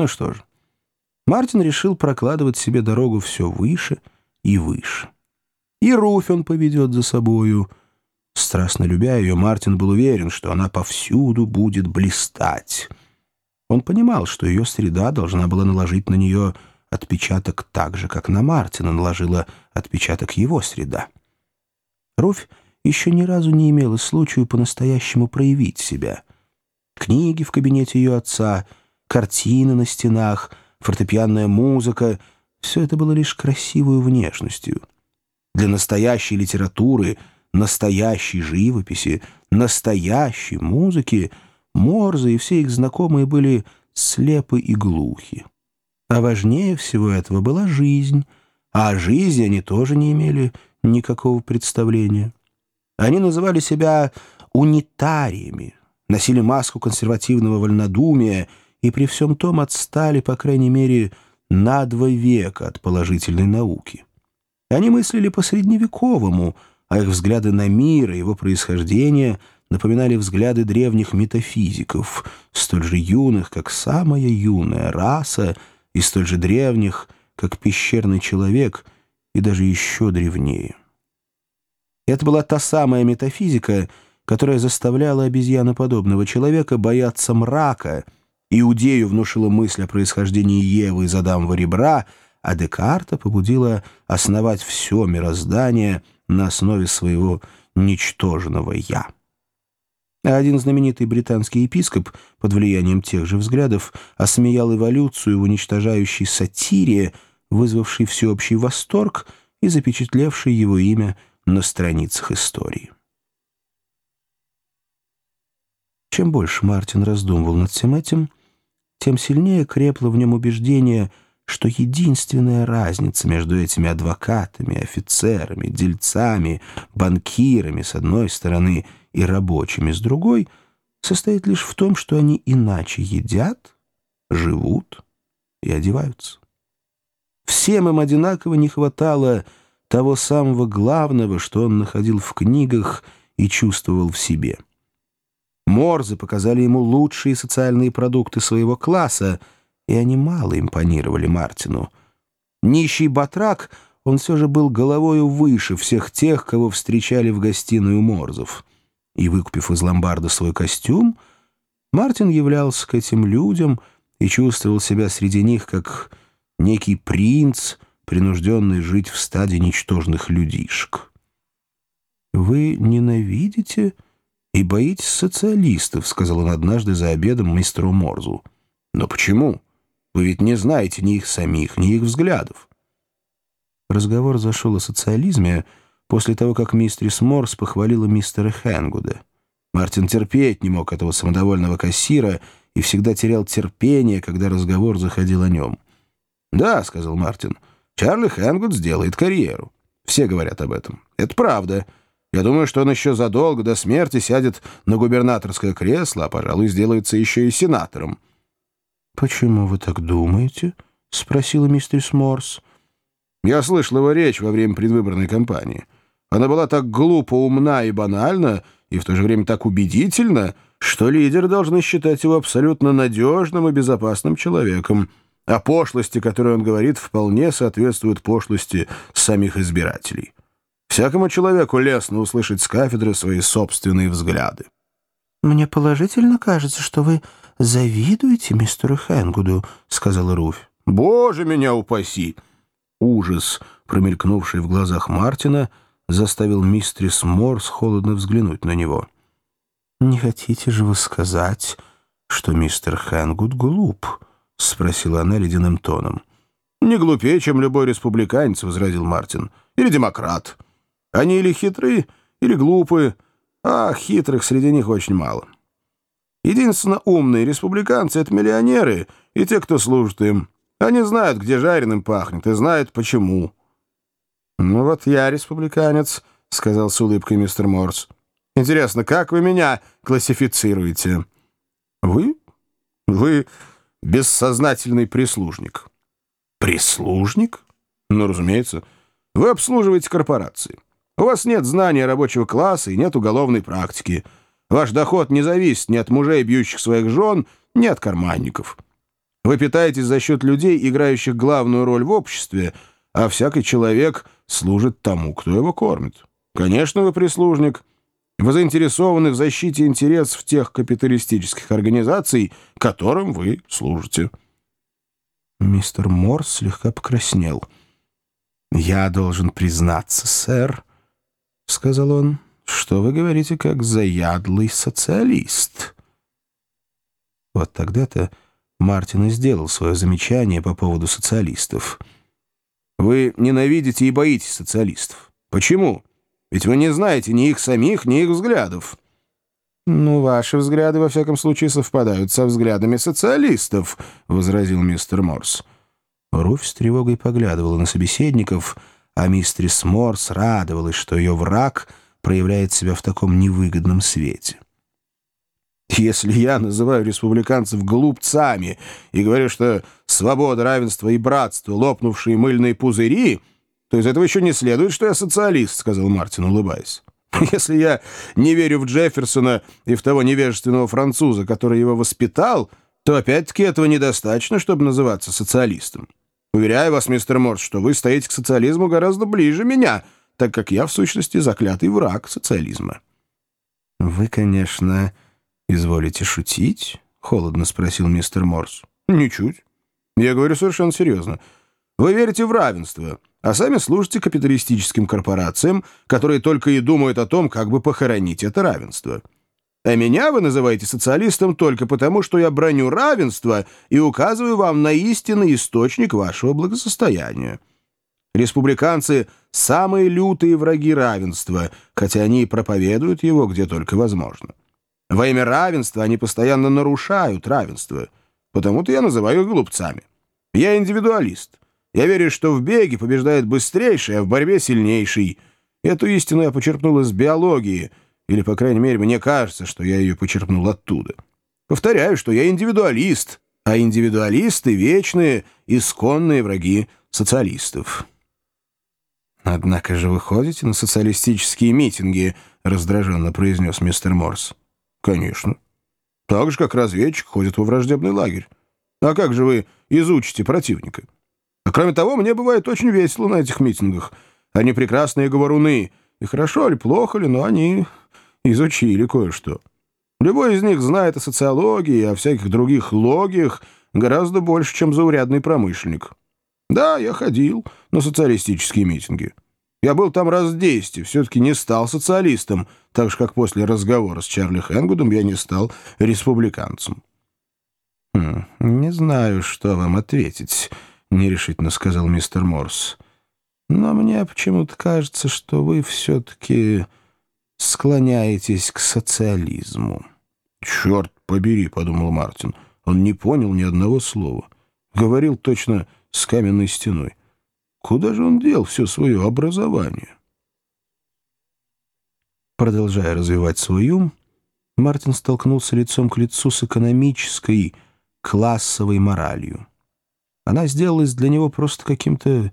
Ну что ж, Мартин решил прокладывать себе дорогу все выше и выше. И Руфь он поведет за собою. Страстно любя ее, Мартин был уверен, что она повсюду будет блистать. Он понимал, что ее среда должна была наложить на нее отпечаток так же, как на Мартина наложила отпечаток его среда. Руфь еще ни разу не имела случая по-настоящему проявить себя. Книги в кабинете ее отца, картины на стенах, фортепианная музыка — все это было лишь красивой внешностью. Для настоящей литературы, настоящей живописи, настоящей музыки Морзы и все их знакомые были слепы и глухи. А важнее всего этого была жизнь, а о жизни они тоже не имели никакого представления. Они называли себя унитариями, носили маску консервативного вольнодумия и при всем том отстали, по крайней мере, на два века от положительной науки. Они мыслили по-средневековому, а их взгляды на мир и его происхождение напоминали взгляды древних метафизиков, столь же юных, как самая юная раса, и столь же древних, как пещерный человек, и даже еще древнее. Это была та самая метафизика, которая заставляла обезьяноподобного человека бояться мрака, Иудею внушила мысль о происхождении Евы из Адамова ребра, а Декарта побудила основать все мироздание на основе своего ничтожного «я». А один знаменитый британский епископ под влиянием тех же взглядов осмеял эволюцию в уничтожающей сатире, вызвавшей всеобщий восторг и запечатлевшей его имя – на страницах истории. Чем больше Мартин раздумывал над всем этим, тем сильнее крепло в нем убеждение, что единственная разница между этими адвокатами, офицерами, дельцами, банкирами с одной стороны и рабочими с другой состоит лишь в том, что они иначе едят, живут и одеваются. Всем им одинаково не хватало того самого главного, что он находил в книгах и чувствовал в себе. Морзы показали ему лучшие социальные продукты своего класса, и они мало импонировали Мартину. Нищий батрак, он все же был головою выше всех тех, кого встречали в гостиную Морзов. И, выкупив из ломбарда свой костюм, Мартин являлся к этим людям и чувствовал себя среди них как некий принц — принужденный жить в стаде ничтожных людишек. «Вы ненавидите и боитесь социалистов», — сказал он однажды за обедом мистеру Морзу. «Но почему? Вы ведь не знаете ни их самих, ни их взглядов». Разговор зашел о социализме после того, как мистерис Морс похвалила мистера Хэнгуда. Мартин терпеть не мог этого самодовольного кассира и всегда терял терпение, когда разговор заходил о нем. «Да», — сказал Мартин, — Чарли Хэнгуд сделает карьеру. Все говорят об этом. Это правда. Я думаю, что он еще задолго до смерти сядет на губернаторское кресло, а, пожалуй, сделается еще и сенатором. «Почему вы так думаете?» — спросила мистерис Морс. «Я слышал его речь во время предвыборной кампании. Она была так глупо, умна и банальна, и в то же время так убедительна, что лидеры должны считать его абсолютно надежным и безопасным человеком» а пошлости, которые он говорит, вполне соответствуют пошлости самих избирателей. Всякому человеку лестно услышать с кафедры свои собственные взгляды. «Мне положительно кажется, что вы завидуете мистеру Хэнгуду», — сказала Руфь. «Боже, меня упаси!» Ужас, промелькнувший в глазах Мартина, заставил мистерис Морс холодно взглянуть на него. «Не хотите же вы сказать, что мистер Хэнгуд глуп?» — спросила она ледяным тоном. «Не глупее, чем любой республиканец», — возразил Мартин. «Или демократ. Они или хитрые, или глупые, а хитрых среди них очень мало. Единственно умные республиканцы — это миллионеры и те, кто служит им. Они знают, где жареным пахнет, и знают, почему». «Ну вот я республиканец», — сказал с улыбкой мистер Морс. «Интересно, как вы меня классифицируете?» «Вы? Вы бессознательный прислужник. Прислужник? Ну, разумеется. Вы обслуживаете корпорации. У вас нет знания рабочего класса и нет уголовной практики. Ваш доход не зависит ни от мужей, бьющих своих жен, ни от карманников. Вы питаетесь за счет людей, играющих главную роль в обществе, а всякий человек служит тому, кто его кормит. Конечно, вы прислужник. Вы заинтересованы в защите интересов тех капиталистических организаций, которым вы служите. Мистер Морс слегка покраснел. «Я должен признаться, сэр», — сказал он, — «что вы говорите как заядлый социалист». Вот тогда-то Мартин и сделал свое замечание по поводу социалистов. «Вы ненавидите и боитесь социалистов. Почему? Ведь вы не знаете ни их самих, ни их взглядов». «Ну, ваши взгляды, во всяком случае, совпадают со взглядами социалистов», — возразил мистер Морс. Руфь с тревогой поглядывала на собеседников, а мистерис Морс радовалась, что ее враг проявляет себя в таком невыгодном свете. Если я называю республиканцев глупцами и говорю, что свобода, равенство и братство — лопнувшие мыльные пузыри, то из этого еще не следует, что я социалист, — сказал Мартин, улыбаясь. Если я не верю в Джефферсона и в того невежественного француза, который его воспитал, то опять-таки этого недостаточно, чтобы называться социалистом. Уверяю вас, мистер Морс, что вы стоите к социализму гораздо ближе меня, так как я, в сущности, заклятый враг социализма. Вы, конечно... «Изволите шутить?» — холодно спросил мистер Морс. «Ничуть. Я говорю совершенно серьезно. Вы верите в равенство, а сами служите капиталистическим корпорациям, которые только и думают о том, как бы похоронить это равенство. А меня вы называете социалистом только потому, что я броню равенство и указываю вам на истинный источник вашего благосостояния. Республиканцы — самые лютые враги равенства, хотя они и проповедуют его где только возможно. Во имя равенства они постоянно нарушают равенство. Потому-то я называю их глупцами. Я индивидуалист. Я верю, что в беге побеждает быстрейший, а в борьбе сильнейший. Эту истину я почерпнул из биологии, или, по крайней мере, мне кажется, что я ее почерпнул оттуда. Повторяю, что я индивидуалист, а индивидуалисты — вечные, исконные враги социалистов. «Однако же вы ходите на социалистические митинги», — раздраженно произнес мистер Морс. Конечно. Так же, как разведчик ходит во враждебный лагерь. А как же вы изучите противника? А кроме того, мне бывает очень весело на этих митингах. Они прекрасные говоруны. И хорошо ли, плохо ли, но они изучили кое-что. Любой из них знает о социологии и о всяких других логиях гораздо больше, чем заурядный промышленник. Да, я ходил на социалистические митинги. Я был там раз десять и все-таки не стал социалистом, так же, как после разговора с Чарли Хэнгудом я не стал республиканцем. «Хм, «Не знаю, что вам ответить», — нерешительно сказал мистер Морс. «Но мне почему-то кажется, что вы все-таки склоняетесь к социализму». «Черт побери», — подумал Мартин. Он не понял ни одного слова. Говорил точно с каменной стеной. Куда же он дел все свое образование? Продолжая развивать свой ум, Мартин столкнулся лицом к лицу с экономической, классовой моралью. Она сделалась для него просто каким-то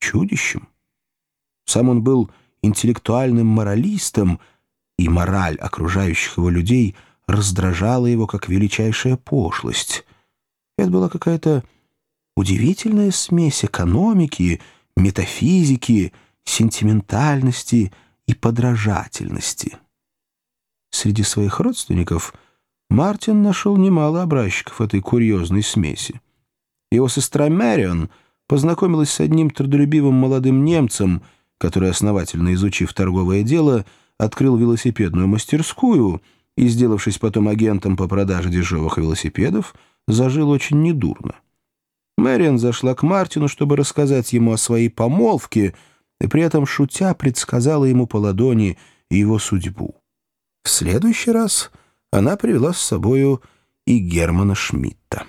чудищем. Сам он был интеллектуальным моралистом, и мораль окружающих его людей раздражала его как величайшая пошлость. Это была какая-то удивительная смесь экономики, метафизики, сентиментальности и подражательности. Среди своих родственников Мартин нашел немало образчиков этой курьезной смеси. Его сестра Мэрион познакомилась с одним трудолюбивым молодым немцем, который, основательно изучив торговое дело, открыл велосипедную мастерскую и, сделавшись потом агентом по продаже дешевых велосипедов, зажил очень недурно. Мэриан зашла к Мартину, чтобы рассказать ему о своей помолвке, и при этом, шутя, предсказала ему по ладони его судьбу. В следующий раз она привела с собою и Германа Шмидта.